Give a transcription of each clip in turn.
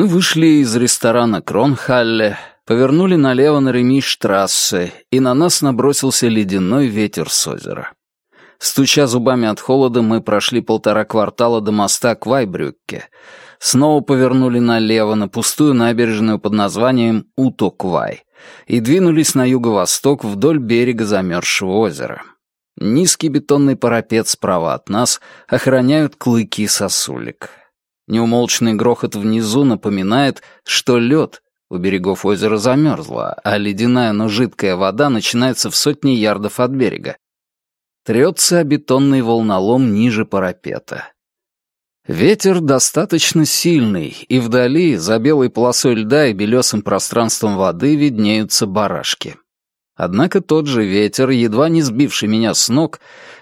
Мы вышли из ресторана Кронхалле, повернули налево на Ремиштрассе, и на нас набросился ледяной ветер с озера. Стуча зубами от холода, мы прошли полтора квартала до моста Квайбрюкке, снова повернули налево на пустую набережную под названием Утоквай и двинулись на юго-восток вдоль берега замерзшего озера. Низкий бетонный парапет справа от нас охраняют клыки сосулек. Неумолчный грохот внизу напоминает, что лед у берегов озера замерзла, а ледяная, но жидкая вода начинается в сотни ярдов от берега. Трется о бетонный волнолом ниже парапета. Ветер достаточно сильный, и вдали, за белой полосой льда и белесым пространством воды, виднеются барашки. Однако тот же ветер, едва не сбивший меня с ног,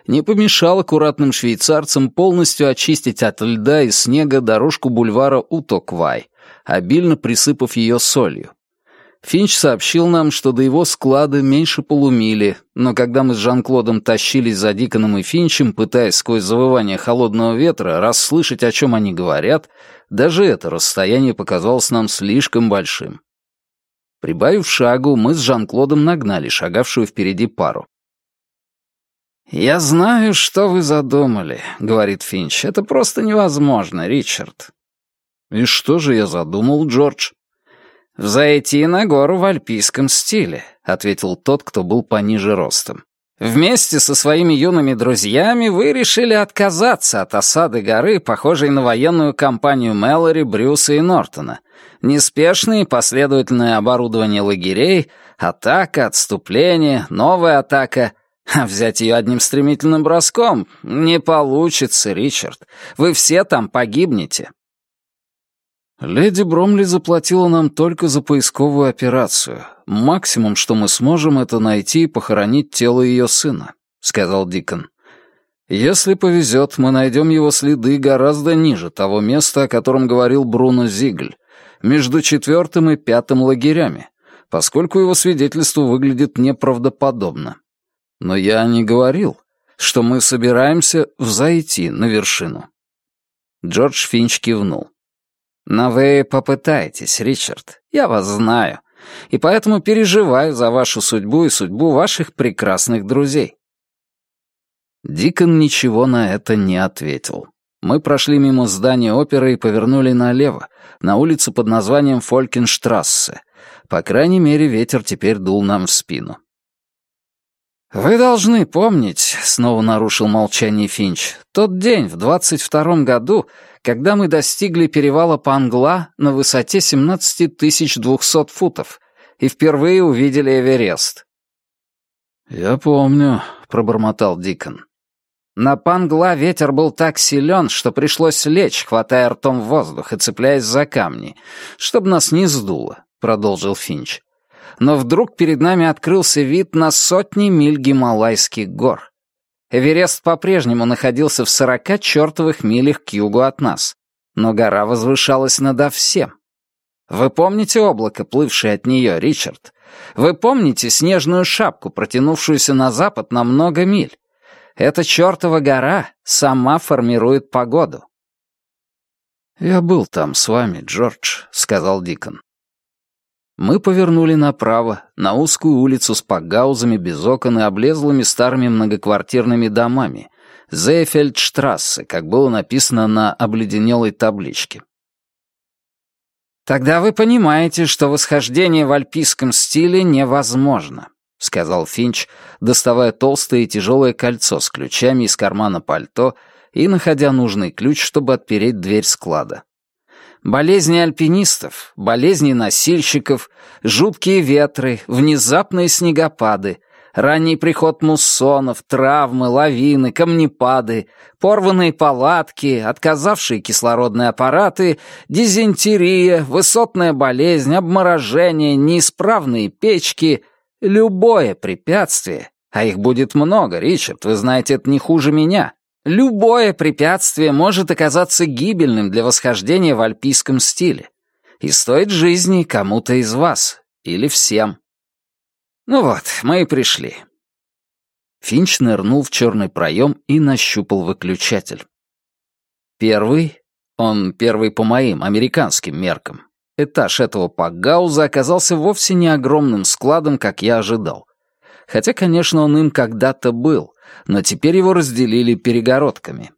не помешал аккуратным швейцарцам полностью очистить от льда и снега дорожку бульвара Утоквай, обильно присыпав ее солью. Финч сообщил нам, что до его склада меньше полумили, но когда мы с Жан-Клодом тащились за Диконом и Финчем, пытаясь сквозь завывание холодного ветра расслышать, о чем они говорят, даже это расстояние показалось нам слишком большим. Прибавив шагу, мы с Жан-Клодом нагнали шагавшую впереди пару. «Я знаю, что вы задумали», — говорит Финч. «Это просто невозможно, Ричард». «И что же я задумал, Джордж?» «Взойти на гору в альпийском стиле», — ответил тот, кто был пониже ростом. «Вместе со своими юными друзьями вы решили отказаться от осады горы, похожей на военную кампанию Мэлори, Брюса и Нортона. Неспешное последовательное оборудование лагерей, атака, отступление, новая атака. А взять ее одним стремительным броском не получится, Ричард. Вы все там погибнете». «Леди Бромли заплатила нам только за поисковую операцию. Максимум, что мы сможем, это найти и похоронить тело ее сына», — сказал Дикон. «Если повезет, мы найдем его следы гораздо ниже того места, о котором говорил Бруно Зигль, между четвертым и пятым лагерями, поскольку его свидетельство выглядит неправдоподобно. Но я не говорил, что мы собираемся взойти на вершину». Джордж Финч кивнул. Но вы попытаетесь, Ричард. Я вас знаю. И поэтому переживаю за вашу судьбу и судьбу ваших прекрасных друзей. Дикон ничего на это не ответил. Мы прошли мимо здания оперы и повернули налево, на улицу под названием Фолькенштрассе. По крайней мере, ветер теперь дул нам в спину. «Вы должны помнить», — снова нарушил молчание Финч, «тот день в двадцать втором году, когда мы достигли перевала Пангла на высоте 17 200 футов и впервые увидели Эверест». «Я помню», — пробормотал Дикон. На Пангла ветер был так силен, что пришлось лечь, хватая ртом воздух и цепляясь за камни, чтобы нас не сдуло, — продолжил Финч но вдруг перед нами открылся вид на сотни миль Гималайских гор. Эверест по-прежнему находился в сорока чертовых милях к югу от нас, но гора возвышалась надо всем. Вы помните облако, плывшее от нее, Ричард? Вы помните снежную шапку, протянувшуюся на запад на много миль? Эта чертова гора сама формирует погоду. «Я был там с вами, Джордж», — сказал Дикон. Мы повернули направо, на узкую улицу с пакгаузами без окон и облезлыми старыми многоквартирными домами, Зейфельдштрассе, как было написано на обледенелой табличке. «Тогда вы понимаете, что восхождение в альпийском стиле невозможно», — сказал Финч, доставая толстое и тяжелое кольцо с ключами из кармана пальто и находя нужный ключ, чтобы отпереть дверь склада. Болезни альпинистов, болезни носильщиков, жуткие ветры, внезапные снегопады, ранний приход муссонов, травмы, лавины, камнепады, порванные палатки, отказавшие кислородные аппараты, дизентерия, высотная болезнь, обморожение, неисправные печки — любое препятствие, а их будет много, Ричард, вы знаете это не хуже меня, Любое препятствие может оказаться гибельным для восхождения в альпийском стиле и стоит жизни кому-то из вас или всем. Ну вот, мы и пришли. Финч нырнул в черный проем и нащупал выключатель. Первый, он первый по моим американским меркам, этаж этого пакгауза оказался вовсе не огромным складом, как я ожидал. Хотя, конечно, он им когда-то был, но теперь его разделили перегородками.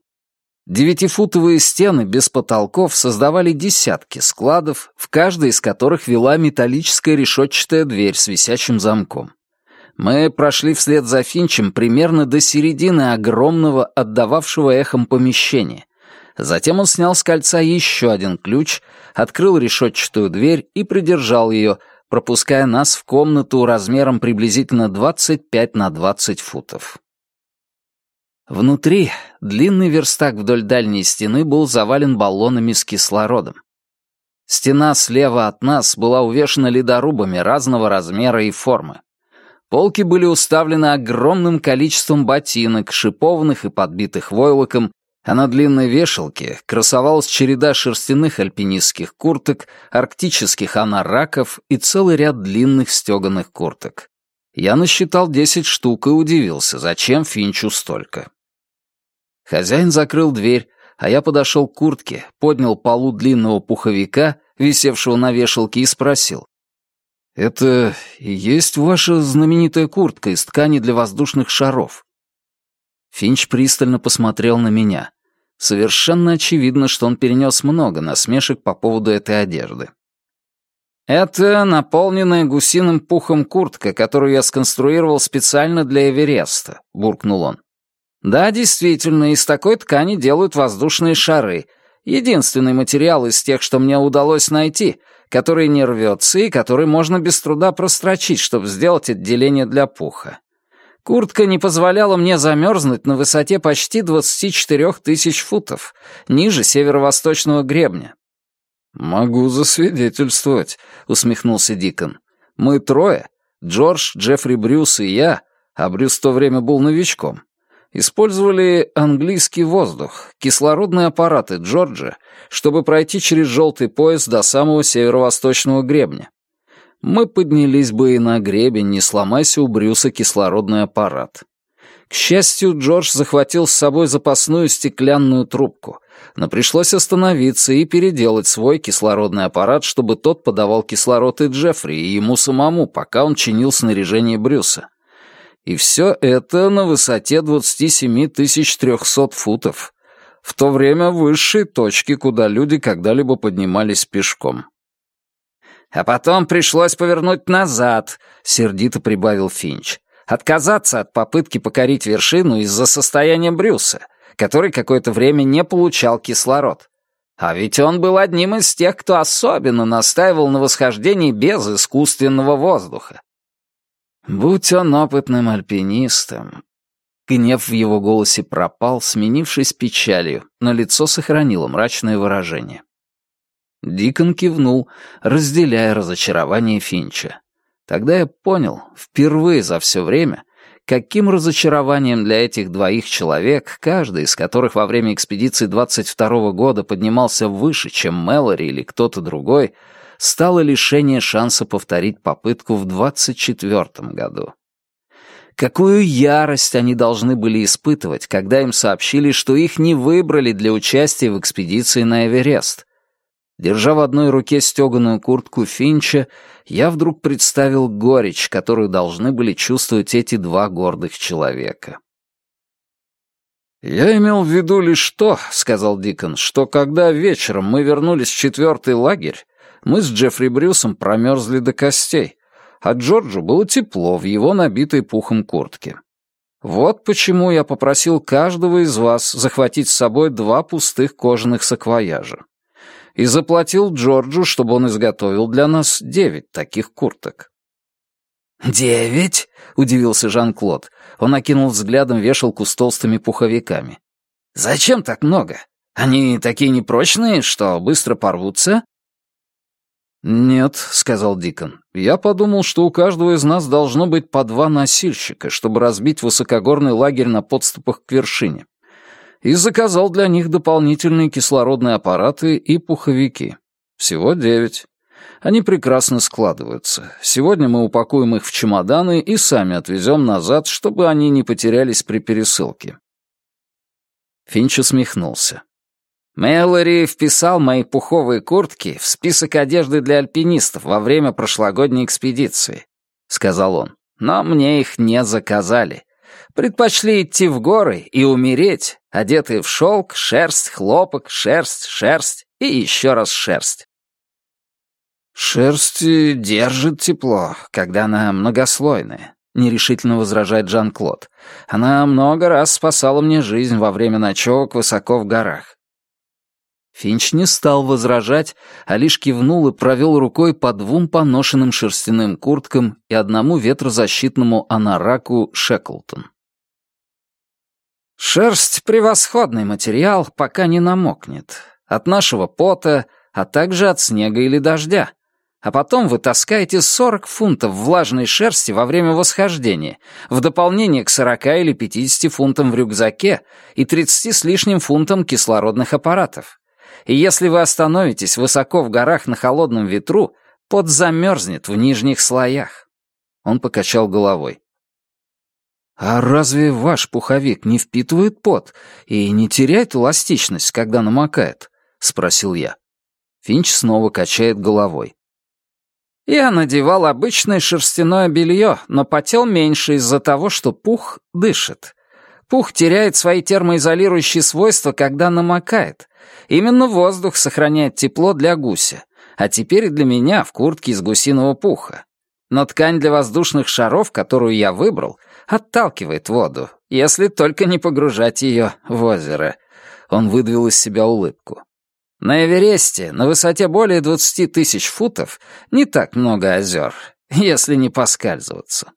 Девятифутовые стены без потолков создавали десятки складов, в каждой из которых вела металлическая решетчатая дверь с висячим замком. Мы прошли вслед за Финчем примерно до середины огромного, отдававшего эхом помещения. Затем он снял с кольца еще один ключ, открыл решетчатую дверь и придержал ее, пропуская нас в комнату размером приблизительно 25 на 20 футов. Внутри длинный верстак вдоль дальней стены был завален баллонами с кислородом. Стена слева от нас была увешана ледорубами разного размера и формы. Полки были уставлены огромным количеством ботинок, шипованных и подбитых войлоком, а на длинной вешалке красовалась череда шерстяных альпинистских курток, арктических анараков и целый ряд длинных стеганых курток. Я насчитал десять штук и удивился, зачем Финчу столько. Хозяин закрыл дверь, а я подошел к куртке, поднял полу длинного пуховика, висевшего на вешалке, и спросил. «Это и есть ваша знаменитая куртка из ткани для воздушных шаров?» Финч пристально посмотрел на меня. Совершенно очевидно, что он перенес много насмешек по поводу этой одежды. «Это наполненная гусиным пухом куртка, которую я сконструировал специально для Эвереста», — буркнул он. Да, действительно, из такой ткани делают воздушные шары. Единственный материал из тех, что мне удалось найти, который не рвется и который можно без труда прострочить, чтобы сделать отделение для пуха. Куртка не позволяла мне замерзнуть на высоте почти 24 тысяч футов, ниже северо-восточного гребня. «Могу засвидетельствовать», — усмехнулся Дикон. «Мы трое, Джордж, Джеффри Брюс и я, а Брюс в то время был новичком, использовали английский воздух, кислородные аппараты Джорджа, чтобы пройти через желтый пояс до самого северо-восточного гребня. Мы поднялись бы и на гребень, не сломайся у Брюса кислородный аппарат. К счастью, Джордж захватил с собой запасную стеклянную трубку, но пришлось остановиться и переделать свой кислородный аппарат, чтобы тот подавал кислород и Джеффри, и ему самому, пока он чинил снаряжение Брюса. И все это на высоте 27 300 футов. В то время высшей точки, куда люди когда-либо поднимались пешком. «А потом пришлось повернуть назад», — сердито прибавил Финч. «Отказаться от попытки покорить вершину из-за состояния Брюса, который какое-то время не получал кислород. А ведь он был одним из тех, кто особенно настаивал на восхождении без искусственного воздуха. Будь он опытным альпинистом. Гнев в его голосе пропал, сменившись печалью, но лицо сохранило мрачное выражение. Дикон кивнул, разделяя разочарование Финча. Тогда я понял, впервые за все время, каким разочарованием для этих двоих человек, каждый из которых во время экспедиции 22 -го года поднимался выше, чем Мэлори или кто-то другой, стало лишение шанса повторить попытку в 24 году. Какую ярость они должны были испытывать, когда им сообщили, что их не выбрали для участия в экспедиции на Эверест. Держа в одной руке стеганую куртку Финча, я вдруг представил горечь, которую должны были чувствовать эти два гордых человека. «Я имел в виду лишь то, — сказал Дикон, — что когда вечером мы вернулись в четвертый лагерь, мы с Джеффри Брюсом промерзли до костей, а Джорджу было тепло в его набитой пухом куртке. Вот почему я попросил каждого из вас захватить с собой два пустых кожаных саквояжа. И заплатил Джорджу, чтобы он изготовил для нас девять таких курток. «Девять?» — удивился Жан-Клод. Он окинул взглядом вешалку с толстыми пуховиками. «Зачем так много? Они такие непрочные, что быстро порвутся?» «Нет», — сказал Дикон. «Я подумал, что у каждого из нас должно быть по два носильщика, чтобы разбить высокогорный лагерь на подступах к вершине. И заказал для них дополнительные кислородные аппараты и пуховики. Всего девять. Они прекрасно складываются. Сегодня мы упакуем их в чемоданы и сами отвезем назад, чтобы они не потерялись при пересылке». Финч усмехнулся. Мэлори вписал мои пуховые куртки в список одежды для альпинистов во время прошлогодней экспедиции», — сказал он. «Но мне их не заказали. Предпочли идти в горы и умереть, одетые в шелк, шерсть, хлопок, шерсть, шерсть и еще раз шерсть. «Шерсть держит тепло, когда она многослойная», — нерешительно возражает Жан-Клод. «Она много раз спасала мне жизнь во время ночевок высоко в горах». Финч не стал возражать, а лишь кивнул и провел рукой по двум поношенным шерстяным курткам и одному ветрозащитному анараку Шеклтон. «Шерсть — превосходный материал, пока не намокнет. От нашего пота, а также от снега или дождя а потом вы таскаете 40 фунтов влажной шерсти во время восхождения, в дополнение к 40 или 50 фунтам в рюкзаке и 30 с лишним фунтам кислородных аппаратов. И если вы остановитесь высоко в горах на холодном ветру, пот замерзнет в нижних слоях. Он покачал головой. «А разве ваш пуховик не впитывает пот и не теряет эластичность, когда намокает?» — спросил я. Финч снова качает головой. Я надевал обычное шерстяное белье, но потел меньше из-за того, что пух дышит. Пух теряет свои термоизолирующие свойства, когда намокает. Именно воздух сохраняет тепло для гуся, а теперь и для меня в куртке из гусиного пуха. Но ткань для воздушных шаров, которую я выбрал, отталкивает воду, если только не погружать ее в озеро. Он выдавил из себя улыбку. На Эвересте, на высоте более 20 тысяч футов, не так много озер, если не поскальзываться.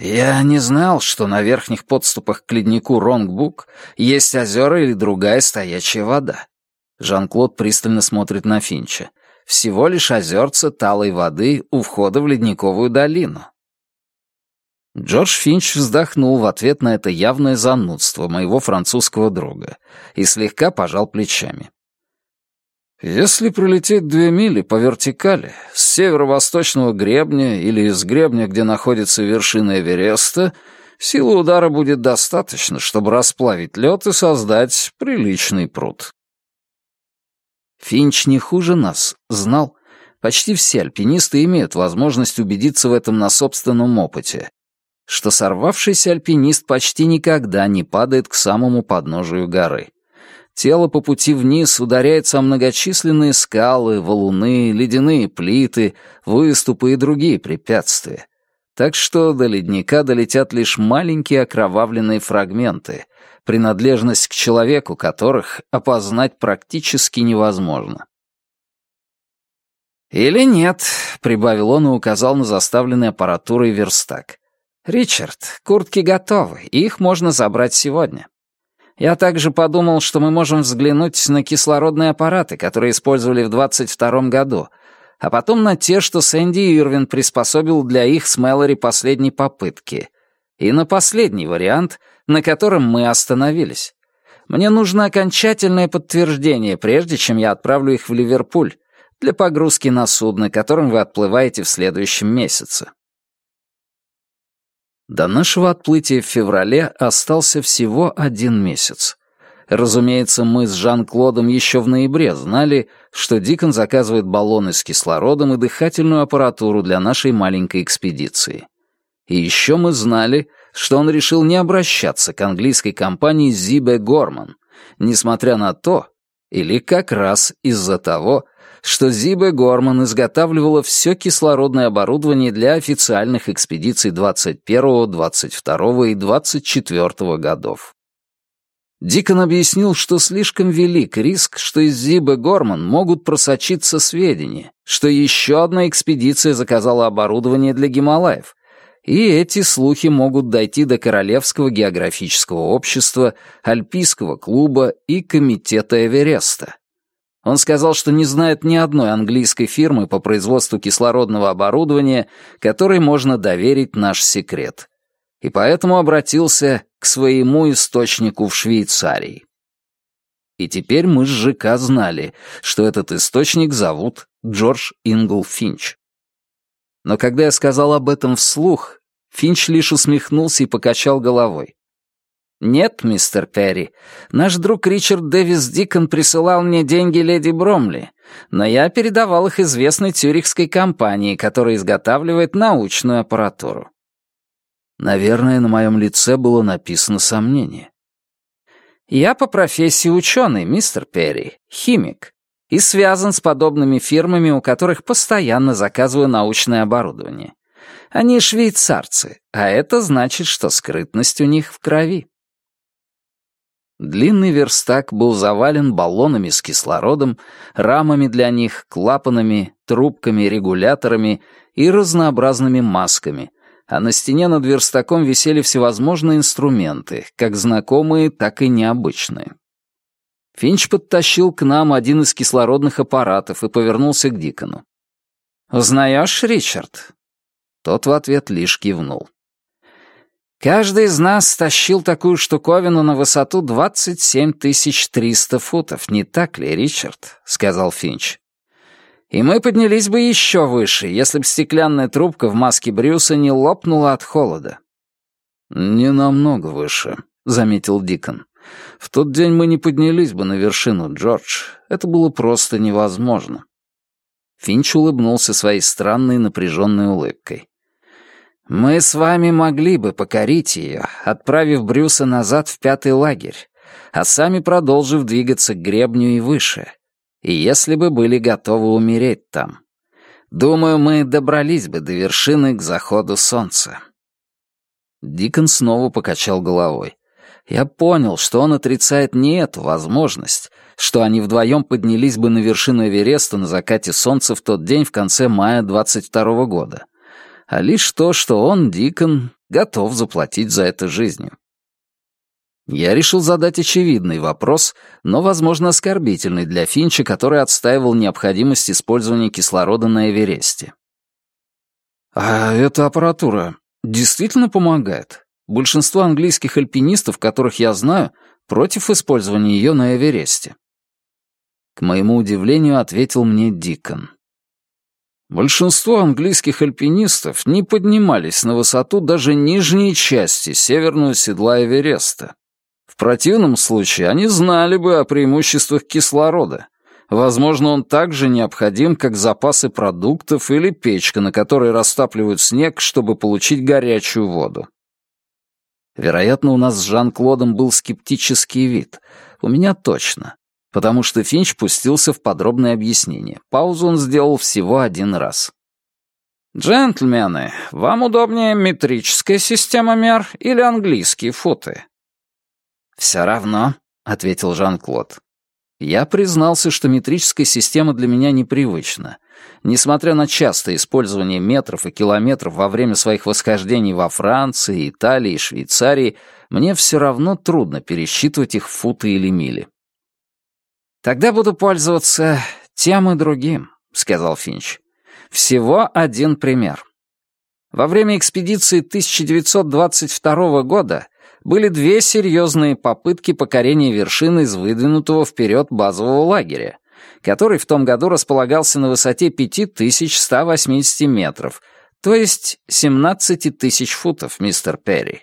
Я не знал, что на верхних подступах к леднику Ронгбук есть озера или другая стоячая вода. Жан-Клод пристально смотрит на Финча. Всего лишь озерца талой воды у входа в ледниковую долину. Джордж Финч вздохнул в ответ на это явное занудство моего французского друга и слегка пожал плечами. Если пролететь две мили по вертикали с северо-восточного гребня или из гребня, где находится вершина Эвереста, силы удара будет достаточно, чтобы расплавить лед и создать приличный пруд. Финч не хуже нас знал, почти все альпинисты имеют возможность убедиться в этом на собственном опыте, что сорвавшийся альпинист почти никогда не падает к самому подножию горы. Тело по пути вниз ударяется о многочисленные скалы, валуны, ледяные плиты, выступы и другие препятствия. Так что до ледника долетят лишь маленькие окровавленные фрагменты, принадлежность к человеку которых опознать практически невозможно. «Или нет», — прибавил он и указал на заставленный аппаратурой верстак. «Ричард, куртки готовы, их можно забрать сегодня. Я также подумал, что мы можем взглянуть на кислородные аппараты, которые использовали в 22-м году, а потом на те, что Сэнди Ирвин приспособил для их с Мэлори последней попытки, и на последний вариант, на котором мы остановились. Мне нужно окончательное подтверждение, прежде чем я отправлю их в Ливерпуль для погрузки на судно, которым вы отплываете в следующем месяце. До нашего отплытия в феврале остался всего один месяц. Разумеется, мы с Жан-Клодом еще в ноябре знали, что Дикон заказывает баллоны с кислородом и дыхательную аппаратуру для нашей маленькой экспедиции. И еще мы знали, что он решил не обращаться к английской компании Зибе Горман, несмотря на то, или как раз из-за того, что Зибе Горман изготавливала все кислородное оборудование для официальных экспедиций 21, 22 и 24 годов. Дикон объяснил, что слишком велик риск, что из Зибе Горман могут просочиться сведения, что еще одна экспедиция заказала оборудование для Гималаев, и эти слухи могут дойти до Королевского географического общества, Альпийского клуба и Комитета Эвереста. Он сказал, что не знает ни одной английской фирмы по производству кислородного оборудования, которой можно доверить наш секрет. И поэтому обратился к своему источнику в Швейцарии. И теперь мы с ЖК знали, что этот источник зовут Джордж Ингл Финч. Но когда я сказал об этом вслух, Финч лишь усмехнулся и покачал головой. «Нет, мистер Перри, наш друг Ричард Дэвис Дикон присылал мне деньги леди Бромли, но я передавал их известной тюрихской компании, которая изготавливает научную аппаратуру». Наверное, на моем лице было написано сомнение. «Я по профессии ученый, мистер Перри, химик, и связан с подобными фирмами, у которых постоянно заказываю научное оборудование. Они швейцарцы, а это значит, что скрытность у них в крови». Длинный верстак был завален баллонами с кислородом, рамами для них, клапанами, трубками, регуляторами и разнообразными масками, а на стене над верстаком висели всевозможные инструменты, как знакомые, так и необычные. Финч подтащил к нам один из кислородных аппаратов и повернулся к Дикону. «Узнаешь, Ричард?» Тот в ответ лишь кивнул. Каждый из нас тащил такую штуковину на высоту 27 300 футов, не так ли, Ричард?» — сказал Финч. «И мы поднялись бы еще выше, если бы стеклянная трубка в маске Брюса не лопнула от холода». «Не намного выше», — заметил Дикон. «В тот день мы не поднялись бы на вершину, Джордж. Это было просто невозможно». Финч улыбнулся своей странной напряженной улыбкой. Мы с вами могли бы покорить ее, отправив Брюса назад в пятый лагерь, а сами продолжив двигаться к гребню и выше. И если бы были готовы умереть там. Думаю, мы добрались бы до вершины к заходу солнца. Дикон снова покачал головой. Я понял, что он отрицает не эту возможность, что они вдвоем поднялись бы на вершину Эвереста на закате солнца в тот день в конце мая 22 -го года а лишь то, что он, Дикон, готов заплатить за это жизнью. Я решил задать очевидный вопрос, но, возможно, оскорбительный для Финча, который отстаивал необходимость использования кислорода на Эвересте. «А эта аппаратура действительно помогает? Большинство английских альпинистов, которых я знаю, против использования ее на Эвересте». К моему удивлению, ответил мне Дикон. Большинство английских альпинистов не поднимались на высоту даже нижней части северного седла Эвереста. В противном случае они знали бы о преимуществах кислорода. Возможно, он так же необходим, как запасы продуктов или печка, на которой растапливают снег, чтобы получить горячую воду. Вероятно, у нас с Жан-Клодом был скептический вид. У меня точно потому что Финч пустился в подробное объяснение. Паузу он сделал всего один раз. «Джентльмены, вам удобнее метрическая система мер или английские футы?» «Все равно», — ответил Жан-Клод. Я признался, что метрическая система для меня непривычна. Несмотря на частое использование метров и километров во время своих восхождений во Франции, Италии и Швейцарии, мне все равно трудно пересчитывать их в футы или мили. «Тогда буду пользоваться тем и другим», — сказал Финч. «Всего один пример. Во время экспедиции 1922 года были две серьезные попытки покорения вершины из выдвинутого вперед базового лагеря, который в том году располагался на высоте 5180 метров, то есть 17 тысяч футов, мистер Перри.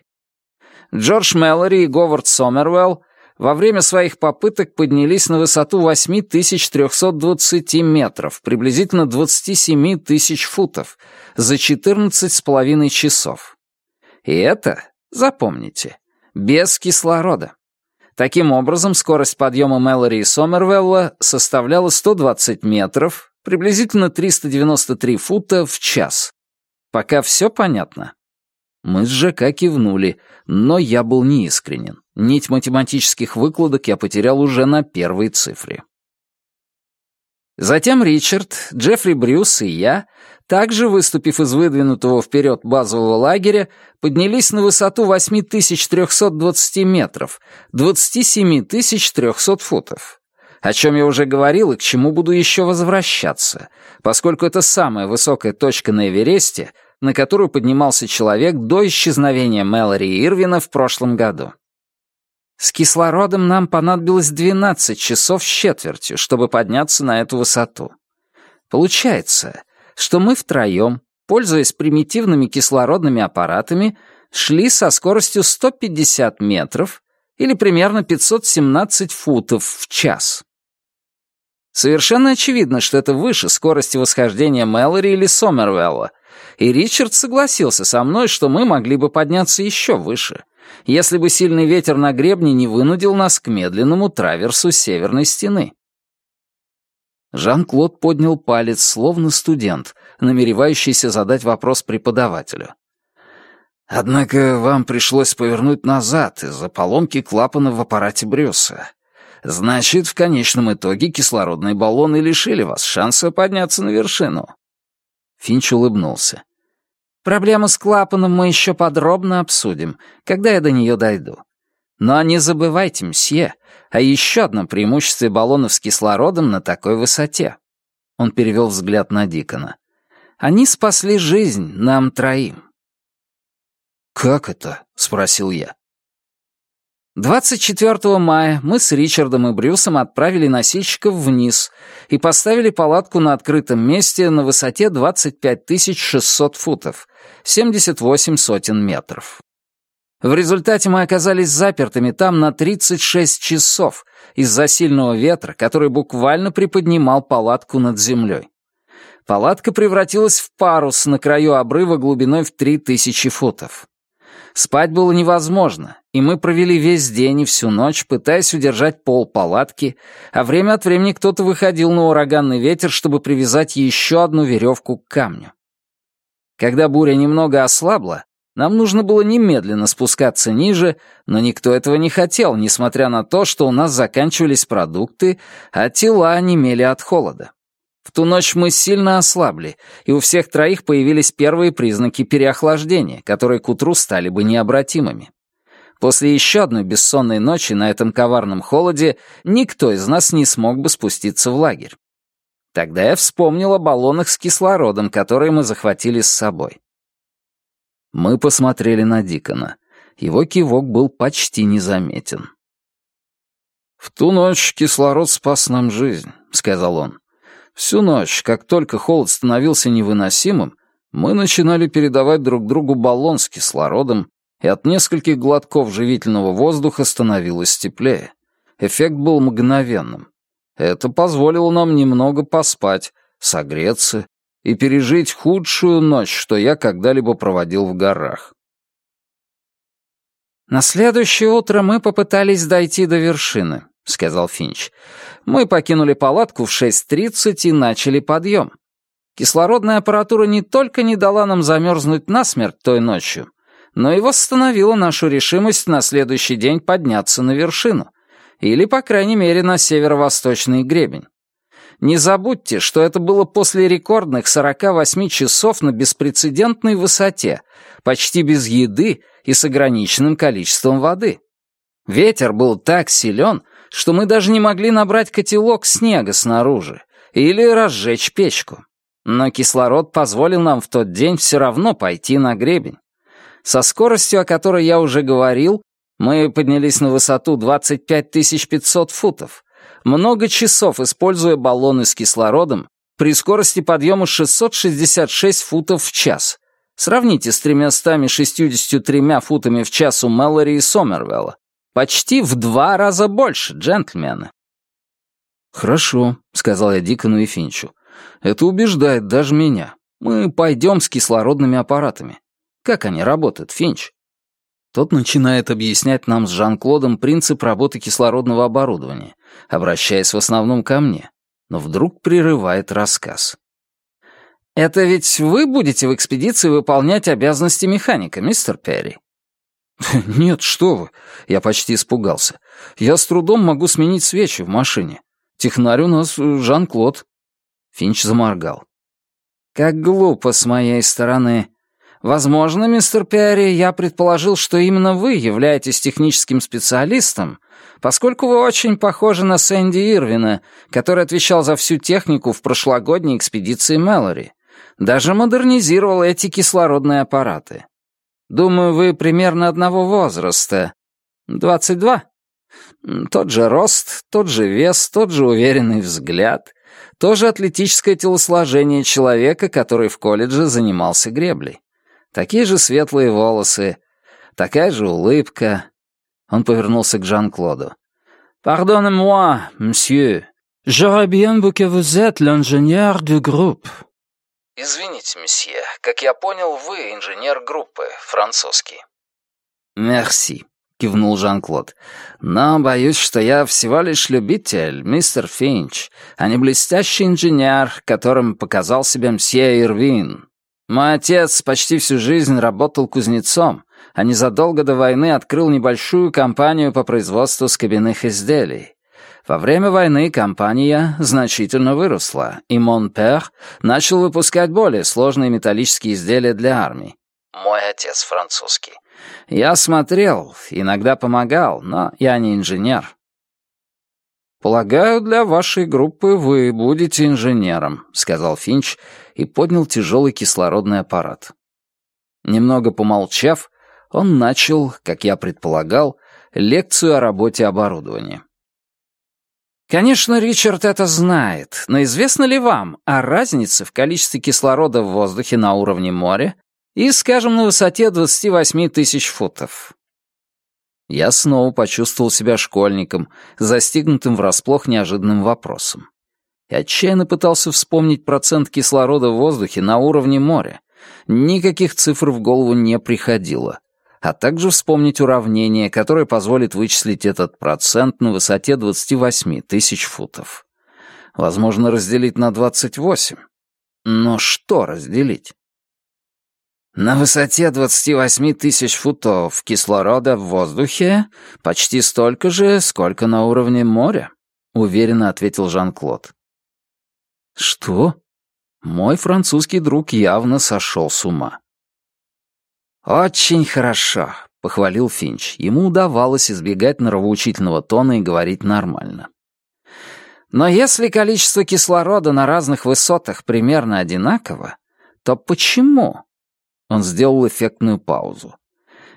Джордж Мэллори и Говард Сомервелл во время своих попыток поднялись на высоту 8320 метров, приблизительно 27 тысяч футов, за 14 с половиной часов. И это, запомните, без кислорода. Таким образом, скорость подъема Мэлори и Сомервелла составляла 120 метров, приблизительно 393 фута в час. Пока все понятно? Мы с ЖК кивнули, но я был неискренен. Нить математических выкладок я потерял уже на первой цифре. Затем Ричард, Джеффри Брюс и я, также выступив из выдвинутого вперед базового лагеря, поднялись на высоту 8320 метров, 27300 футов. О чем я уже говорил и к чему буду еще возвращаться, поскольку это самая высокая точка на Эвересте — на которую поднимался человек до исчезновения Мэлори Ирвина в прошлом году. С кислородом нам понадобилось 12 часов с четвертью, чтобы подняться на эту высоту. Получается, что мы втроем, пользуясь примитивными кислородными аппаратами, шли со скоростью 150 метров, или примерно 517 футов в час. Совершенно очевидно, что это выше скорости восхождения Мэлори или Сомервелла, и Ричард согласился со мной, что мы могли бы подняться еще выше, если бы сильный ветер на гребне не вынудил нас к медленному траверсу северной стены. Жан-Клод поднял палец, словно студент, намеревающийся задать вопрос преподавателю. «Однако вам пришлось повернуть назад из-за поломки клапана в аппарате Брюса. Значит, в конечном итоге кислородные баллоны лишили вас шанса подняться на вершину». Финч улыбнулся. «Проблему с клапаном мы еще подробно обсудим, когда я до нее дойду. Но не забывайте, мсье, о еще одном преимуществе баллонов с кислородом на такой высоте». Он перевел взгляд на Дикона. «Они спасли жизнь нам троим». «Как это?» — спросил я. 24 мая мы с Ричардом и Брюсом отправили носильщиков вниз и поставили палатку на открытом месте на высоте 25 600 футов, 78 сотен метров. В результате мы оказались запертыми там на 36 часов из-за сильного ветра, который буквально приподнимал палатку над землей. Палатка превратилась в парус на краю обрыва глубиной в 3000 футов. Спать было невозможно, и мы провели весь день и всю ночь, пытаясь удержать пол палатки, а время от времени кто-то выходил на ураганный ветер, чтобы привязать еще одну веревку к камню. Когда буря немного ослабла, нам нужно было немедленно спускаться ниже, но никто этого не хотел, несмотря на то, что у нас заканчивались продукты, а тела онемели от холода. В ту ночь мы сильно ослабли, и у всех троих появились первые признаки переохлаждения, которые к утру стали бы необратимыми. После еще одной бессонной ночи на этом коварном холоде никто из нас не смог бы спуститься в лагерь. Тогда я вспомнил о баллонах с кислородом, которые мы захватили с собой. Мы посмотрели на Дикона. Его кивок был почти незаметен. «В ту ночь кислород спас нам жизнь», — сказал он. Всю ночь, как только холод становился невыносимым, мы начинали передавать друг другу баллон с кислородом, и от нескольких глотков живительного воздуха становилось теплее. Эффект был мгновенным. Это позволило нам немного поспать, согреться и пережить худшую ночь, что я когда-либо проводил в горах. На следующее утро мы попытались дойти до вершины. — сказал Финч. «Мы покинули палатку в 6.30 и начали подъем. Кислородная аппаратура не только не дала нам замерзнуть насмерть той ночью, но и восстановила нашу решимость на следующий день подняться на вершину, или, по крайней мере, на северо-восточный гребень. Не забудьте, что это было после рекордных 48 часов на беспрецедентной высоте, почти без еды и с ограниченным количеством воды. Ветер был так силен, что мы даже не могли набрать котелок снега снаружи или разжечь печку. Но кислород позволил нам в тот день все равно пойти на гребень. Со скоростью, о которой я уже говорил, мы поднялись на высоту 25 500 футов, много часов используя баллоны с кислородом при скорости подъема 666 футов в час. Сравните с 363 футами в час у Мэллори и Сомервелла. Почти в два раза больше, джентльмены. «Хорошо», — сказал я Дикону и Финчу. «Это убеждает даже меня. Мы пойдем с кислородными аппаратами. Как они работают, Финч?» Тот начинает объяснять нам с Жан-Клодом принцип работы кислородного оборудования, обращаясь в основном ко мне, но вдруг прерывает рассказ. «Это ведь вы будете в экспедиции выполнять обязанности механика, мистер Перри?» «Нет, что вы!» — я почти испугался. «Я с трудом могу сменить свечи в машине. Технарь у нас э, Жан-Клод». Финч заморгал. «Как глупо с моей стороны. Возможно, мистер Перри, я предположил, что именно вы являетесь техническим специалистом, поскольку вы очень похожи на Сэнди Ирвина, который отвечал за всю технику в прошлогодней экспедиции Мэлори. Даже модернизировал эти кислородные аппараты. Думаю, вы примерно одного возраста. Двадцать два. Тот же рост, тот же вес, тот же уверенный взгляд, то же атлетическое телосложение человека, который в колледже занимался греблей. Такие же светлые волосы, такая же улыбка. Он повернулся к Жан-Клоду. «Pardonnez-moi, monsieur. J'aurais bien vu que vous êtes l'ingénieur du groupe». «Извините, месье, как я понял, вы инженер группы, французский». «Мерси», — кивнул Жан-Клод. «Но боюсь, что я всего лишь любитель, мистер Финч, а не блестящий инженер, которым показал себя мсье Ирвин. Мой отец почти всю жизнь работал кузнецом, а незадолго до войны открыл небольшую компанию по производству скобяных изделий. Во время войны компания значительно выросла, и Монпер начал выпускать более сложные металлические изделия для армии. Мой отец французский. Я смотрел, иногда помогал, но я не инженер. «Полагаю, для вашей группы вы будете инженером», — сказал Финч и поднял тяжелый кислородный аппарат. Немного помолчав, он начал, как я предполагал, лекцию о работе оборудования. Конечно, Ричард это знает, но известно ли вам о разнице в количестве кислорода в воздухе на уровне моря и, скажем, на высоте 28 тысяч футов? Я снова почувствовал себя школьником, застигнутым врасплох неожиданным вопросом. И отчаянно пытался вспомнить процент кислорода в воздухе на уровне моря. Никаких цифр в голову не приходило а также вспомнить уравнение, которое позволит вычислить этот процент на высоте 28 тысяч футов. Возможно, разделить на 28. Но что разделить? На высоте 28 тысяч футов кислорода в воздухе почти столько же, сколько на уровне моря, уверенно ответил Жан-Клод. Что? Мой французский друг явно сошел с ума. «Очень хорошо», — похвалил Финч. Ему удавалось избегать нравоучительного тона и говорить нормально. «Но если количество кислорода на разных высотах примерно одинаково, то почему?» Он сделал эффектную паузу.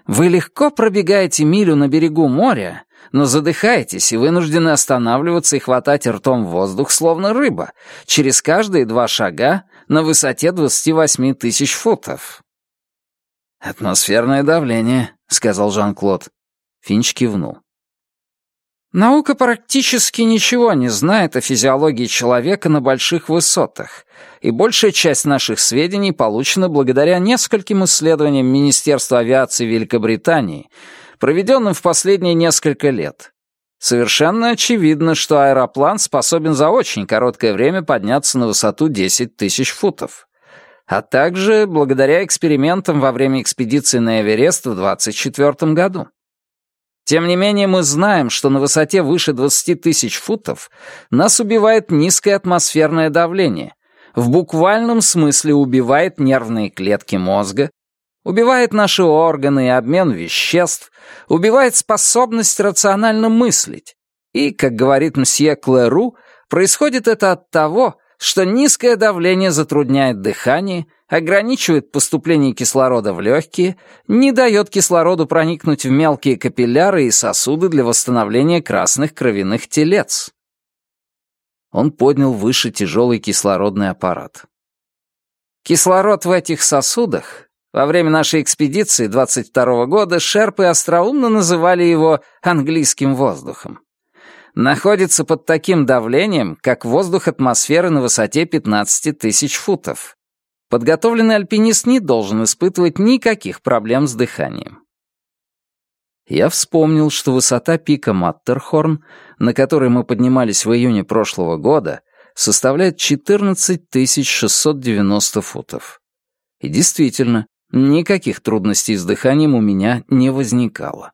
«Вы легко пробегаете милю на берегу моря, но задыхаетесь и вынуждены останавливаться и хватать ртом воздух, словно рыба, через каждые два шага на высоте 28 тысяч футов. «Атмосферное давление», — сказал Жан-Клод. Финч кивнул. Наука практически ничего не знает о физиологии человека на больших высотах, и большая часть наших сведений получена благодаря нескольким исследованиям Министерства авиации Великобритании, проведенным в последние несколько лет. Совершенно очевидно, что аэроплан способен за очень короткое время подняться на высоту 10 тысяч футов а также благодаря экспериментам во время экспедиции на Эверест в 24 году. Тем не менее, мы знаем, что на высоте выше 20 тысяч футов нас убивает низкое атмосферное давление, в буквальном смысле убивает нервные клетки мозга, убивает наши органы и обмен веществ, убивает способность рационально мыслить. И, как говорит мсье Клеру, происходит это от того, что низкое давление затрудняет дыхание, ограничивает поступление кислорода в легкие, не дает кислороду проникнуть в мелкие капилляры и сосуды для восстановления красных кровяных телец. Он поднял выше тяжелый кислородный аппарат. Кислород в этих сосудах во время нашей экспедиции 22 года шерпы остроумно называли его английским воздухом находится под таким давлением, как воздух атмосферы на высоте 15 тысяч футов. Подготовленный альпинист не должен испытывать никаких проблем с дыханием. Я вспомнил, что высота пика Маттерхорн, на которой мы поднимались в июне прошлого года, составляет 14 690 футов. И действительно, никаких трудностей с дыханием у меня не возникало.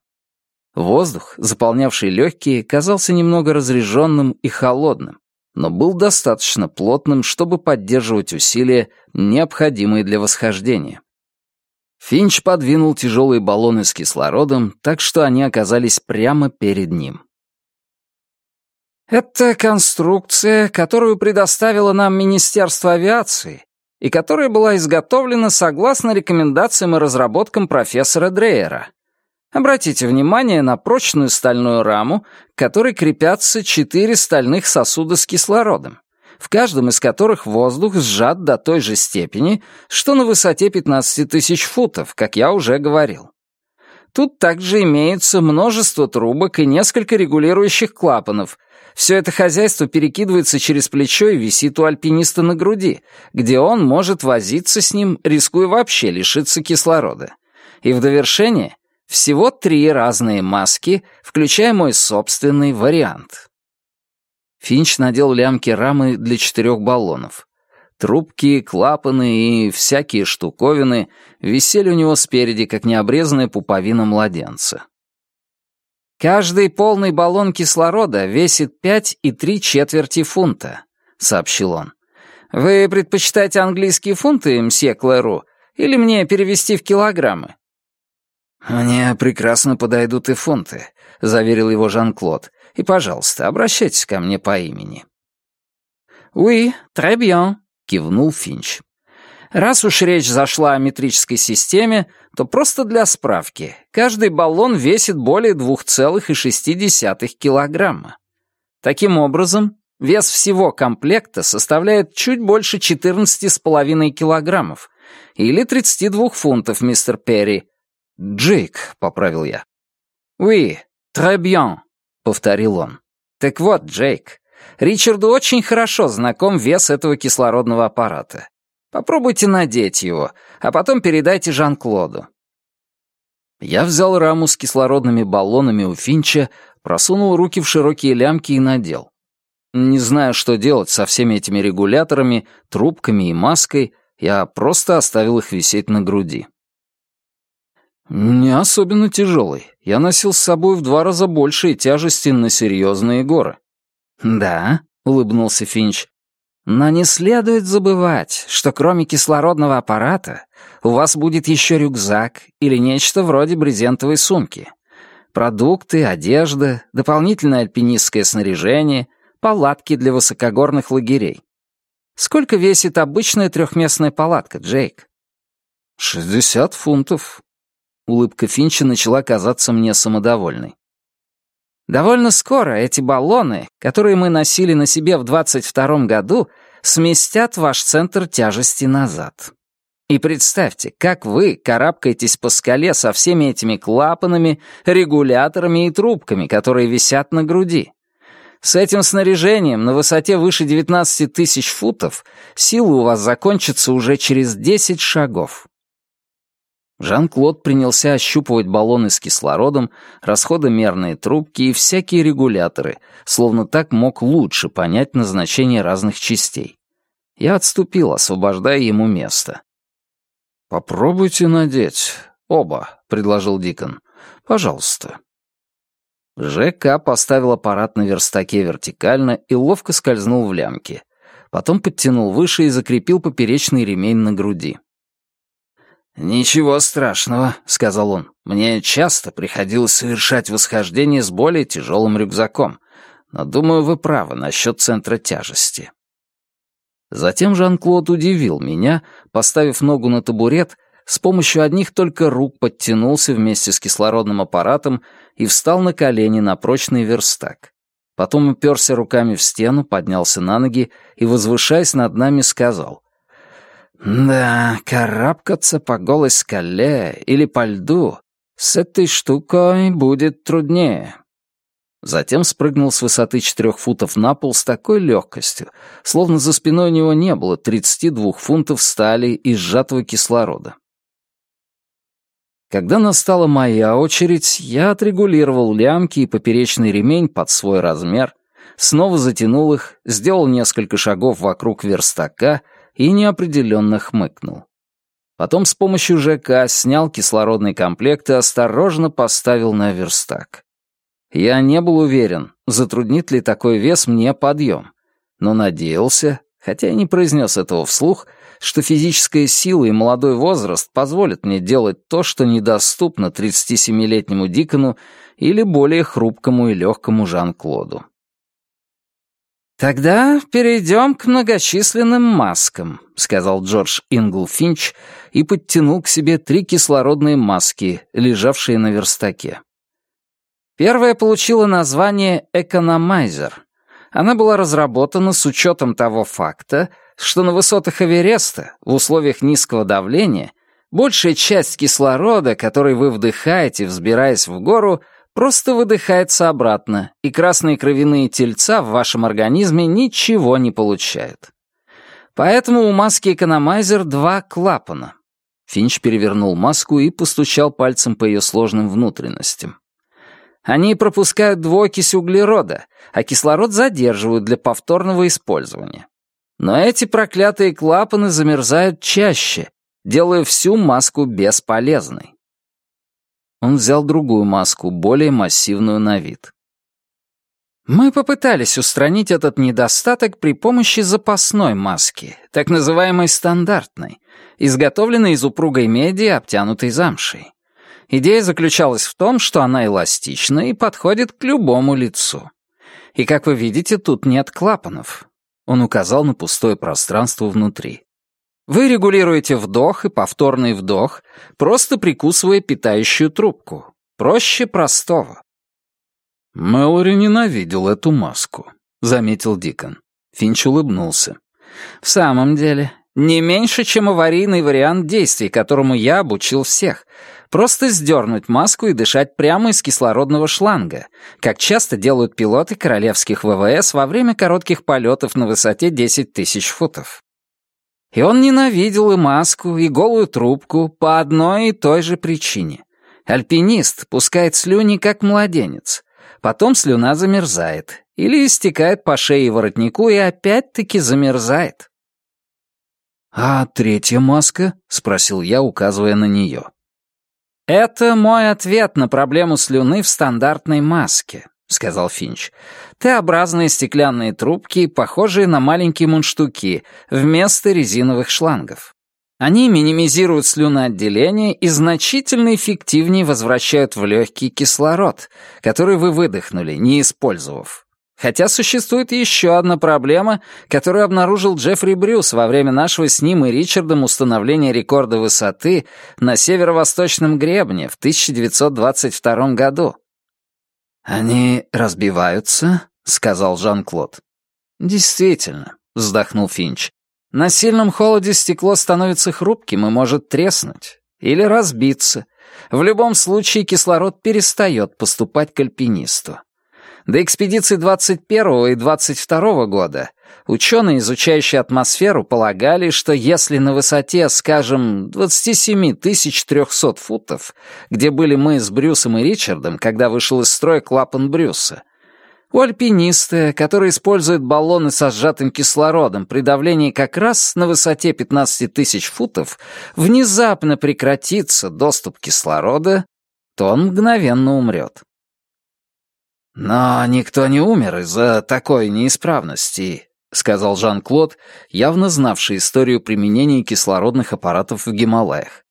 Воздух, заполнявший легкие, казался немного разреженным и холодным, но был достаточно плотным, чтобы поддерживать усилия, необходимые для восхождения. Финч подвинул тяжелые баллоны с кислородом, так что они оказались прямо перед ним. «Это конструкция, которую предоставило нам Министерство авиации и которая была изготовлена согласно рекомендациям и разработкам профессора Дрейера», Обратите внимание на прочную стальную раму, к которой крепятся четыре стальных сосуда с кислородом, в каждом из которых воздух сжат до той же степени, что на высоте 15 тысяч футов, как я уже говорил. Тут также имеется множество трубок и несколько регулирующих клапанов. Все это хозяйство перекидывается через плечо и висит у альпиниста на груди, где он может возиться с ним, рискуя вообще лишиться кислорода. И в довершение всего три разные маски, включая мой собственный вариант. Финч надел лямки рамы для четырех баллонов. Трубки, клапаны и всякие штуковины висели у него спереди, как необрезанная пуповина младенца. «Каждый полный баллон кислорода весит пять и три четверти фунта», — сообщил он. «Вы предпочитаете английские фунты, мсье Клэру, или мне перевести в килограммы?» «Мне прекрасно подойдут и фунты», — заверил его Жан-Клод. «И, пожалуйста, обращайтесь ко мне по имени». «Oui, très bien», — кивнул Финч. «Раз уж речь зашла о метрической системе, то просто для справки. Каждый баллон весит более 2,6 килограмма. Таким образом, вес всего комплекта составляет чуть больше 14,5 килограммов, или 32 фунтов, мистер Перри, «Джейк», — поправил я. «Oui, très bien», — повторил он. «Так вот, Джейк, Ричарду очень хорошо знаком вес этого кислородного аппарата. Попробуйте надеть его, а потом передайте Жан-Клоду». Я взял раму с кислородными баллонами у Финча, просунул руки в широкие лямки и надел. Не знаю, что делать со всеми этими регуляторами, трубками и маской, я просто оставил их висеть на груди. «Не особенно тяжелый. Я носил с собой в два раза большие тяжести на серьезные горы». «Да», — улыбнулся Финч. «Но не следует забывать, что кроме кислородного аппарата у вас будет еще рюкзак или нечто вроде брезентовой сумки. Продукты, одежда, дополнительное альпинистское снаряжение, палатки для высокогорных лагерей. Сколько весит обычная трехместная палатка, Джейк?» «Шестьдесят фунтов», Улыбка Финча начала казаться мне самодовольной. «Довольно скоро эти баллоны, которые мы носили на себе в 22-м году, сместят ваш центр тяжести назад. И представьте, как вы карабкаетесь по скале со всеми этими клапанами, регуляторами и трубками, которые висят на груди. С этим снаряжением на высоте выше 19 тысяч футов силы у вас закончатся уже через 10 шагов. Жан-Клод принялся ощупывать баллоны с кислородом, расходомерные трубки и всякие регуляторы, словно так мог лучше понять назначение разных частей. Я отступил, освобождая ему место. «Попробуйте надеть. Оба», — предложил Дикон. «Пожалуйста». ЖК поставил аппарат на верстаке вертикально и ловко скользнул в лямки. Потом подтянул выше и закрепил поперечный ремень на груди. «Ничего страшного», — сказал он. «Мне часто приходилось совершать восхождение с более тяжелым рюкзаком, но, думаю, вы правы насчет центра тяжести». Затем Жан-Клод удивил меня, поставив ногу на табурет, с помощью одних только рук подтянулся вместе с кислородным аппаратом и встал на колени на прочный верстак. Потом уперся руками в стену, поднялся на ноги и, возвышаясь над нами, сказал да, карабкаться по голой скале или по льду с этой штукой будет труднее. Затем спрыгнул с высоты четырех футов на пол с такой легкостью, словно за спиной у него не было 32 фунтов стали и сжатого кислорода. Когда настала моя очередь, я отрегулировал лямки и поперечный ремень под свой размер, снова затянул их, сделал несколько шагов вокруг верстака — и неопределенно хмыкнул. Потом с помощью ЖК снял кислородный комплект и осторожно поставил на верстак. Я не был уверен, затруднит ли такой вес мне подъем, но надеялся, хотя и не произнес этого вслух, что физическая сила и молодой возраст позволят мне делать то, что недоступно 37-летнему Дикону или более хрупкому и легкому Жан-Клоду. «Тогда перейдем к многочисленным маскам», — сказал Джордж Ингл Финч и подтянул к себе три кислородные маски, лежавшие на верстаке. Первая получила название «Экономайзер». Она была разработана с учетом того факта, что на высотах Эвереста, в условиях низкого давления, Большая часть кислорода, который вы вдыхаете, взбираясь в гору, просто выдыхается обратно, и красные кровяные тельца в вашем организме ничего не получают. Поэтому у маски экономайзер два клапана. Финч перевернул маску и постучал пальцем по ее сложным внутренностям. Они пропускают двуокись углерода, а кислород задерживают для повторного использования. Но эти проклятые клапаны замерзают чаще, делая всю маску бесполезной. Он взял другую маску, более массивную на вид. Мы попытались устранить этот недостаток при помощи запасной маски, так называемой стандартной, изготовленной из упругой меди, обтянутой замшей. Идея заключалась в том, что она эластична и подходит к любому лицу. И, как вы видите, тут нет клапанов. Он указал на пустое пространство внутри. Вы регулируете вдох и повторный вдох, просто прикусывая питающую трубку. Проще простого. «Мэлори ненавидел эту маску», — заметил Дикон. Финч улыбнулся. «В самом деле, не меньше, чем аварийный вариант действий, которому я обучил всех. Просто сдернуть маску и дышать прямо из кислородного шланга, как часто делают пилоты королевских ВВС во время коротких полетов на высоте 10 тысяч футов. И он ненавидел и маску, и голую трубку по одной и той же причине. Альпинист пускает слюни, как младенец. Потом слюна замерзает. Или истекает по шее и воротнику и опять-таки замерзает. «А третья маска?» — спросил я, указывая на нее. «Это мой ответ на проблему слюны в стандартной маске», — сказал Финч. «Т-образные стеклянные трубки, похожие на маленькие мундштуки, вместо резиновых шлангов. Они минимизируют слюноотделение и значительно эффективнее возвращают в легкий кислород, который вы выдохнули, не использовав. Хотя существует еще одна проблема, которую обнаружил Джеффри Брюс во время нашего с ним и Ричардом установления рекорда высоты на северо-восточном гребне в 1922 году. «Они разбиваются?» — сказал Жан-Клод. «Действительно», — вздохнул Финч. На сильном холоде стекло становится хрупким и может треснуть. Или разбиться. В любом случае кислород перестает поступать к альпинисту. До экспедиции 21 и 22 года ученые, изучающие атмосферу, полагали, что если на высоте, скажем, 27 300 футов, где были мы с Брюсом и Ричардом, когда вышел из строя клапан Брюса, у альпиниста, который использует баллоны со сжатым кислородом при давлении как раз на высоте 15 тысяч футов, внезапно прекратится доступ кислорода, то он мгновенно умрет. «Но никто не умер из-за такой неисправности», — сказал Жан-Клод, явно знавший историю применения кислородных аппаратов в Гималаях.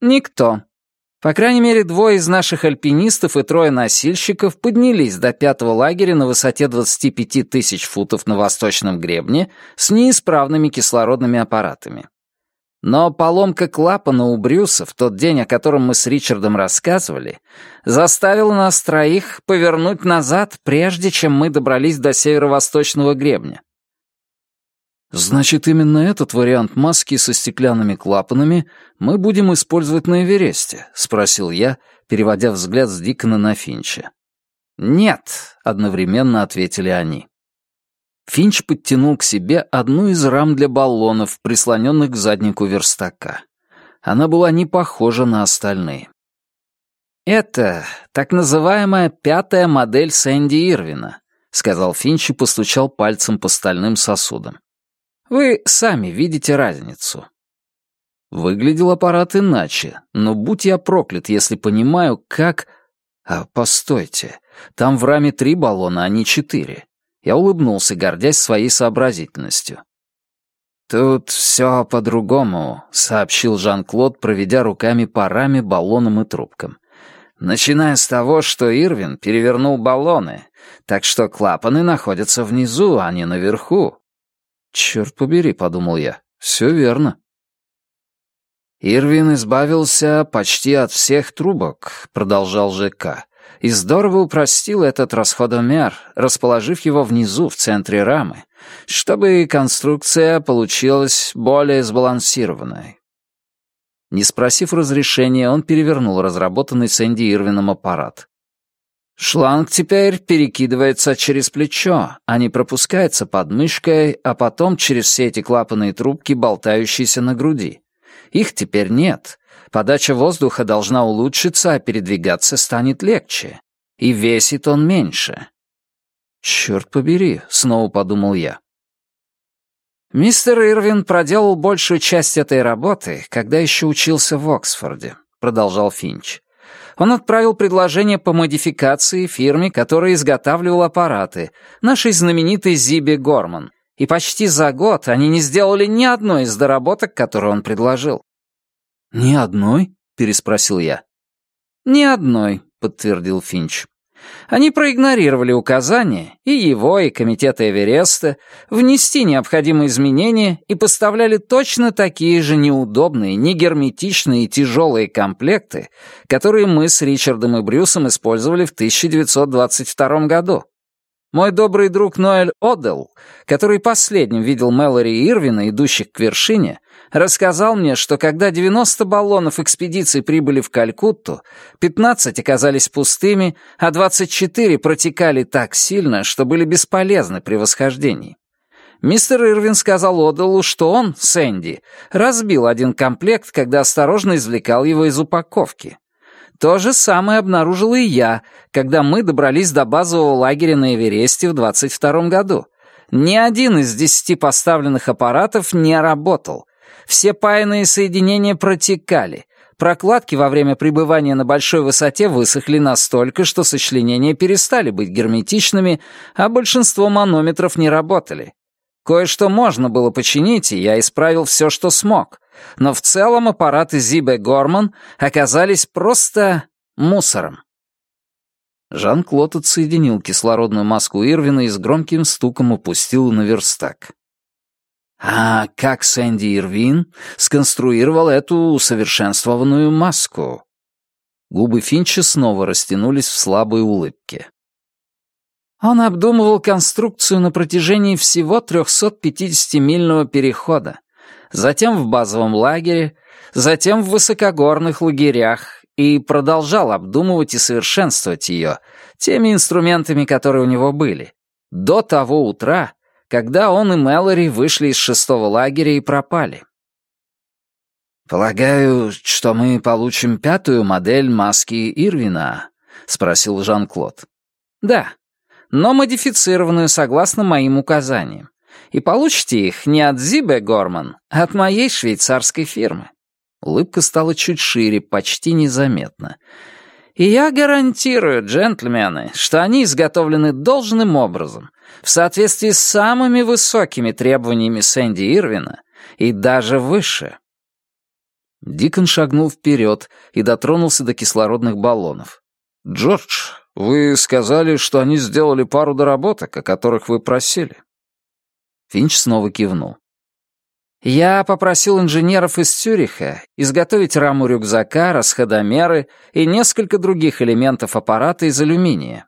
«Никто», по крайней мере, двое из наших альпинистов и трое носильщиков поднялись до пятого лагеря на высоте 25 тысяч футов на восточном гребне с неисправными кислородными аппаратами. Но поломка клапана у Брюса в тот день, о котором мы с Ричардом рассказывали, заставила нас троих повернуть назад, прежде чем мы добрались до северо-восточного гребня. Значит, именно этот вариант маски со стеклянными клапанами мы будем использовать на Эвересте, спросил я, переводя взгляд с Дикона на Финча. Нет, одновременно ответили они. Финч подтянул к себе одну из рам для баллонов, прислоненных к заднику верстака. Она была не похожа на остальные. «Это так называемая пятая модель Сэнди Ирвина», — сказал Финч и постучал пальцем по стальным сосудам. Вы сами видите разницу. Выглядел аппарат иначе, но будь я проклят, если понимаю, как... А, постойте, там в раме три баллона, а не четыре. Я улыбнулся, гордясь своей сообразительностью. «Тут все по-другому», — сообщил Жан-Клод, проведя руками по раме, баллонам и трубкам. «Начиная с того, что Ирвин перевернул баллоны, так что клапаны находятся внизу, а не наверху. «Черт побери», — подумал я, — «все верно». «Ирвин избавился почти от всех трубок», — продолжал ЖК, «и здорово упростил этот расходомер, расположив его внизу, в центре рамы, чтобы конструкция получилась более сбалансированной». Не спросив разрешения, он перевернул разработанный Сэнди Ирвином аппарат. Шланг теперь перекидывается через плечо, а не пропускается под мышкой, а потом через все эти клапанные трубки, болтающиеся на груди. Их теперь нет. Подача воздуха должна улучшиться, а передвигаться станет легче. И весит он меньше. «Черт побери», — снова подумал я. Мистер Ирвин проделал большую часть этой работы, когда еще учился в Оксфорде, продолжал Финч он отправил предложение по модификации фирме, которая изготавливала аппараты, нашей знаменитой Зибе Горман. И почти за год они не сделали ни одной из доработок, которую он предложил. «Ни одной?» — переспросил я. «Ни одной», — подтвердил Финч. Они проигнорировали указания, и его, и комитета Эвереста, внести необходимые изменения и поставляли точно такие же неудобные, негерметичные и тяжелые комплекты, которые мы с Ричардом и Брюсом использовали в 1922 году. Мой добрый друг Ноэль Одел, который последним видел Мэлори и Ирвина, идущих к вершине, рассказал мне, что когда 90 баллонов экспедиции прибыли в Калькутту, 15 оказались пустыми, а 24 протекали так сильно, что были бесполезны при восхождении. Мистер Ирвин сказал Оделу, что он, Сэнди, разбил один комплект, когда осторожно извлекал его из упаковки. То же самое обнаружил и я, когда мы добрались до базового лагеря на Эвересте в 22 году. Ни один из десяти поставленных аппаратов не работал. Все паянные соединения протекали. Прокладки во время пребывания на большой высоте высохли настолько, что сочленения перестали быть герметичными, а большинство манометров не работали. Кое-что можно было починить, и я исправил все, что смог. Но в целом аппараты Зибе Горман оказались просто мусором. Жан-Клод отсоединил кислородную маску Ирвина и с громким стуком упустил на верстак. А как Сэнди Ирвин сконструировал эту усовершенствованную маску? Губы Финча снова растянулись в слабой улыбке. Он обдумывал конструкцию на протяжении всего 350-мильного перехода, затем в базовом лагере, затем в высокогорных лагерях и продолжал обдумывать и совершенствовать ее теми инструментами, которые у него были, до того утра, когда он и Мэлори вышли из шестого лагеря и пропали. «Полагаю, что мы получим пятую модель маски Ирвина?» — спросил Жан-Клод. «Да», но модифицированную согласно моим указаниям. И получите их не от Зибе Горман, а от моей швейцарской фирмы». Улыбка стала чуть шире, почти незаметно. «И я гарантирую, джентльмены, что они изготовлены должным образом, в соответствии с самыми высокими требованиями Сэнди Ирвина и даже выше». Дикон шагнул вперед и дотронулся до кислородных баллонов. «Джордж, вы сказали, что они сделали пару доработок, о которых вы просили». Финч снова кивнул. «Я попросил инженеров из Цюриха изготовить раму рюкзака, расходомеры и несколько других элементов аппарата из алюминия».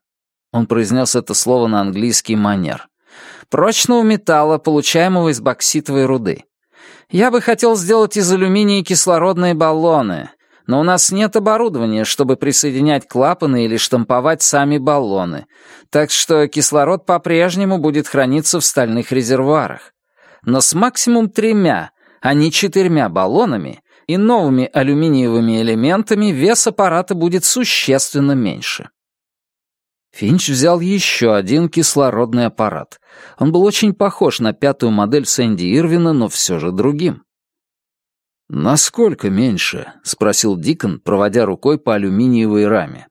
Он произнес это слово на английский манер. «Прочного металла, получаемого из бокситовой руды. Я бы хотел сделать из алюминия кислородные баллоны, но у нас нет оборудования, чтобы присоединять клапаны или штамповать сами баллоны, так что кислород по-прежнему будет храниться в стальных резервуарах. Но с максимум тремя, а не четырьмя баллонами и новыми алюминиевыми элементами вес аппарата будет существенно меньше. Финч взял еще один кислородный аппарат. Он был очень похож на пятую модель Сэнди Ирвина, но все же другим. «Насколько меньше?» — спросил Дикон, проводя рукой по алюминиевой раме.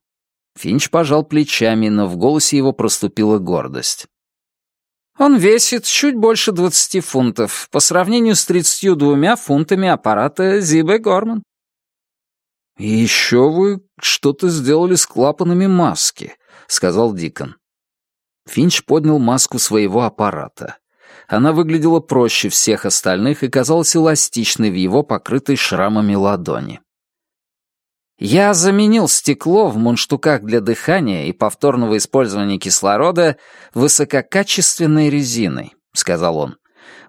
Финч пожал плечами, но в голосе его проступила гордость. «Он весит чуть больше двадцати фунтов по сравнению с тридцатью двумя фунтами аппарата Зибе Горман». «И еще вы что-то сделали с клапанами маски», — сказал Дикон. Финч поднял маску своего аппарата. Она выглядела проще всех остальных и казалась эластичной в его покрытой шрамами ладони. «Я заменил стекло в мундштуках для дыхания и повторного использования кислорода высококачественной резиной», — сказал он.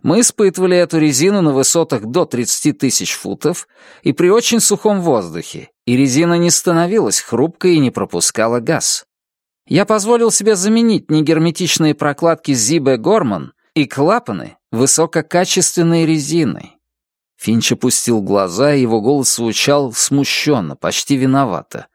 Мы испытывали эту резину на высотах до 30 тысяч футов и при очень сухом воздухе, и резина не становилась хрупкой и не пропускала газ. Я позволил себе заменить негерметичные прокладки Зибе Горман и клапаны высококачественной резиной. Финч опустил глаза, и его голос звучал смущенно, почти виновато.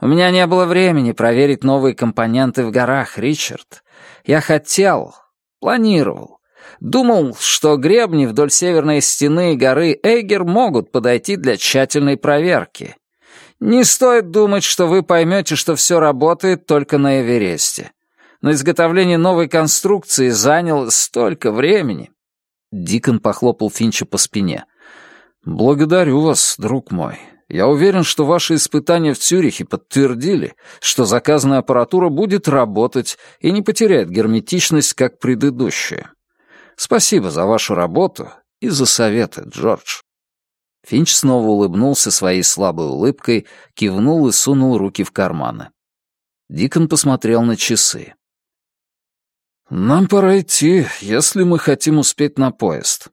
«У меня не было времени проверить новые компоненты в горах, Ричард. Я хотел, планировал. Думал, что гребни вдоль северной стены горы Эйгер могут подойти для тщательной проверки. Не стоит думать, что вы поймете, что все работает только на Эвересте. Но изготовление новой конструкции заняло столько времени. Дикон похлопал Финча по спине. «Благодарю вас, друг мой. Я уверен, что ваши испытания в Цюрихе подтвердили, что заказанная аппаратура будет работать и не потеряет герметичность, как предыдущая. Спасибо за вашу работу и за советы, Джордж». Финч снова улыбнулся своей слабой улыбкой, кивнул и сунул руки в карманы. Дикон посмотрел на часы. «Нам пора идти, если мы хотим успеть на поезд».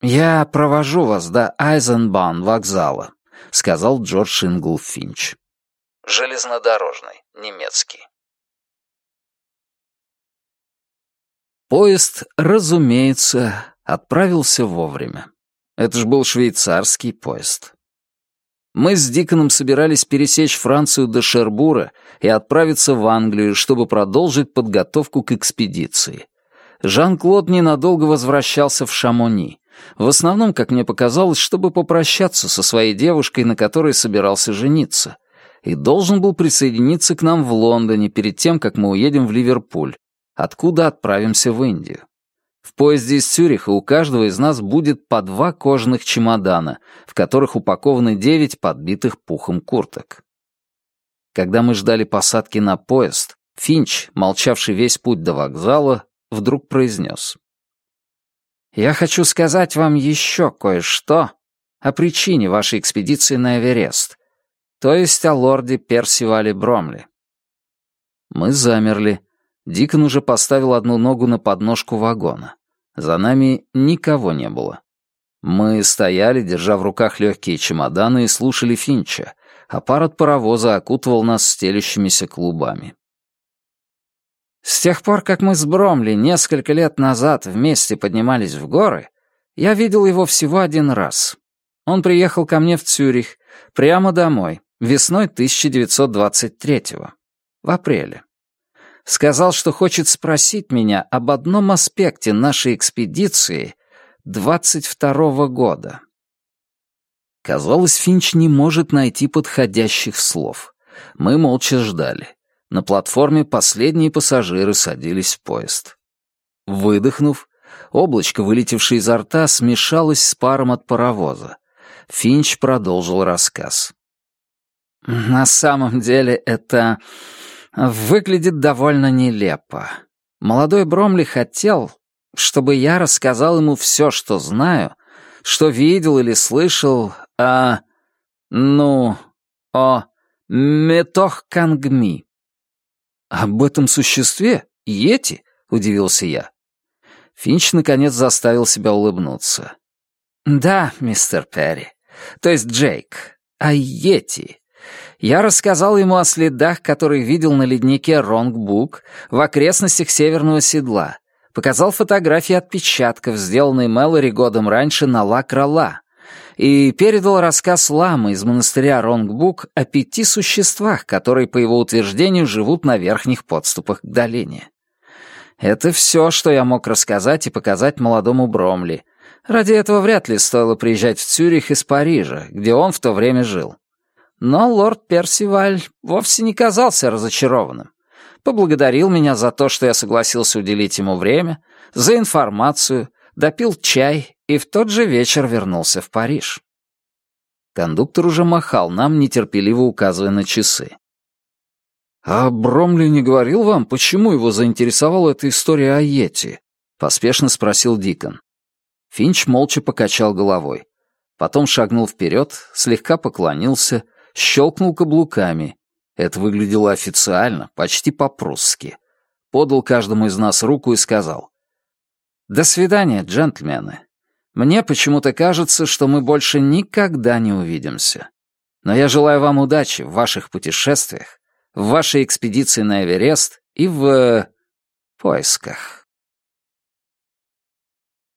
«Я провожу вас до Айзенбан вокзала», — сказал Джордж Ингл Финч. Железнодорожный, немецкий. Поезд, разумеется, отправился вовремя. Это ж был швейцарский поезд. Мы с Диконом собирались пересечь Францию до Шербура и отправиться в Англию, чтобы продолжить подготовку к экспедиции. Жан-Клод ненадолго возвращался в Шамони. В основном, как мне показалось, чтобы попрощаться со своей девушкой, на которой собирался жениться, и должен был присоединиться к нам в Лондоне перед тем, как мы уедем в Ливерпуль, откуда отправимся в Индию. В поезде из Цюриха у каждого из нас будет по два кожаных чемодана, в которых упакованы девять подбитых пухом курток. Когда мы ждали посадки на поезд, Финч, молчавший весь путь до вокзала, вдруг произнес. «Я хочу сказать вам еще кое-что о причине вашей экспедиции на Эверест, то есть о лорде Персивале Бромли». Мы замерли, Дикон уже поставил одну ногу на подножку вагона. За нами никого не было. Мы стояли, держа в руках легкие чемоданы, и слушали Финча, а пар от паровоза окутывал нас стелющимися клубами. С тех пор, как мы с Бромли несколько лет назад вместе поднимались в горы, я видел его всего один раз. Он приехал ко мне в Цюрих, прямо домой, весной 1923-го, в апреле сказал, что хочет спросить меня об одном аспекте нашей экспедиции 22-го года. Казалось, Финч не может найти подходящих слов. Мы молча ждали. На платформе последние пассажиры садились в поезд. Выдохнув, облачко, вылетевшее изо рта, смешалось с паром от паровоза. Финч продолжил рассказ. «На самом деле это выглядит довольно нелепо. Молодой Бромли хотел, чтобы я рассказал ему все, что знаю, что видел или слышал о... ну... о... Метох Кангми. «Об этом существе? Йети?» — удивился я. Финч наконец заставил себя улыбнуться. «Да, мистер Перри. То есть Джейк. А Йети я рассказал ему о следах, которые видел на леднике Ронгбук в окрестностях Северного Седла, показал фотографии отпечатков, сделанные Мэлори годом раньше на Ла-Крала, и передал рассказ ламы из монастыря Ронгбук о пяти существах, которые, по его утверждению, живут на верхних подступах к долине. Это все, что я мог рассказать и показать молодому Бромли. Ради этого вряд ли стоило приезжать в Цюрих из Парижа, где он в то время жил. Но лорд Персиваль вовсе не казался разочарованным. Поблагодарил меня за то, что я согласился уделить ему время, за информацию, допил чай и в тот же вечер вернулся в Париж. Кондуктор уже махал нам, нетерпеливо указывая на часы. «А Бромли не говорил вам, почему его заинтересовала эта история о Йети?» — поспешно спросил Дикон. Финч молча покачал головой. Потом шагнул вперед, слегка поклонился щелкнул каблуками. Это выглядело официально, почти по-прусски. Подал каждому из нас руку и сказал. До свидания, джентльмены. Мне почему-то кажется, что мы больше никогда не увидимся. Но я желаю вам удачи в ваших путешествиях, в вашей экспедиции на Эверест и в... поисках.